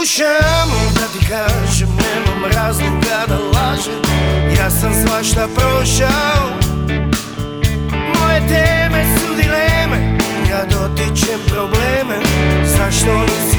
slušam da ti kažem Nemam razloga da lažem. Ja sam svašta prošao. Moje teme su dileme Ja dotičem probleme. Zašto nisam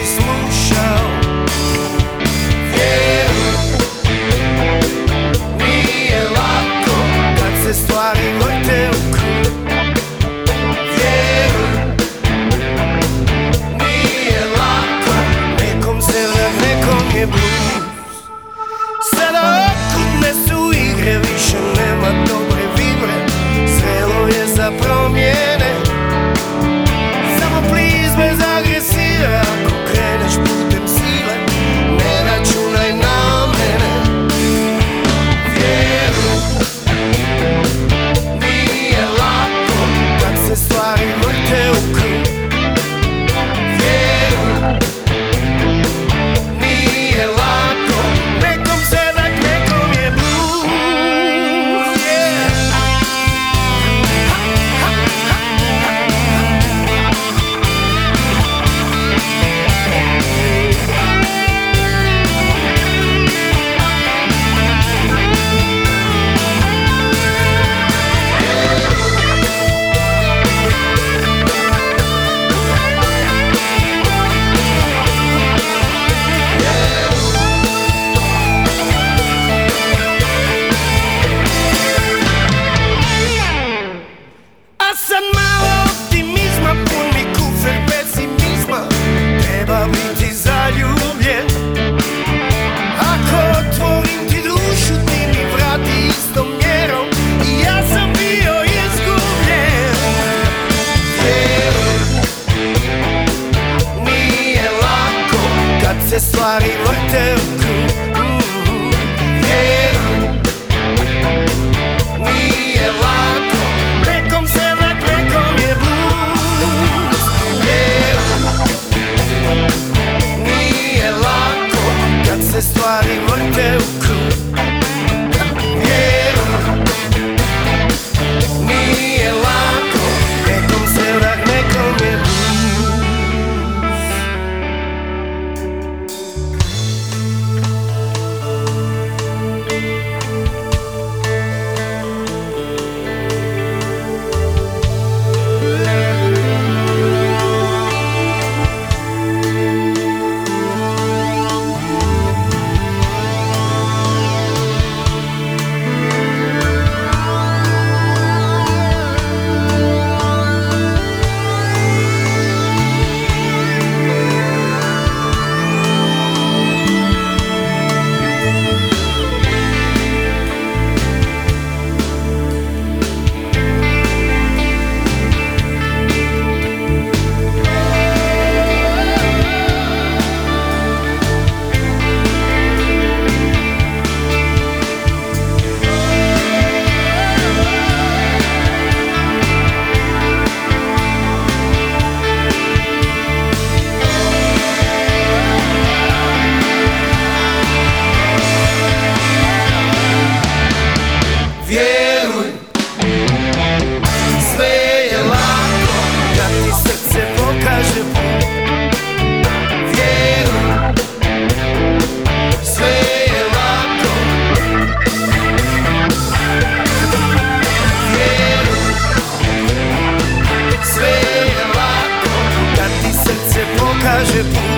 arrive au terme. Yeah. kaže put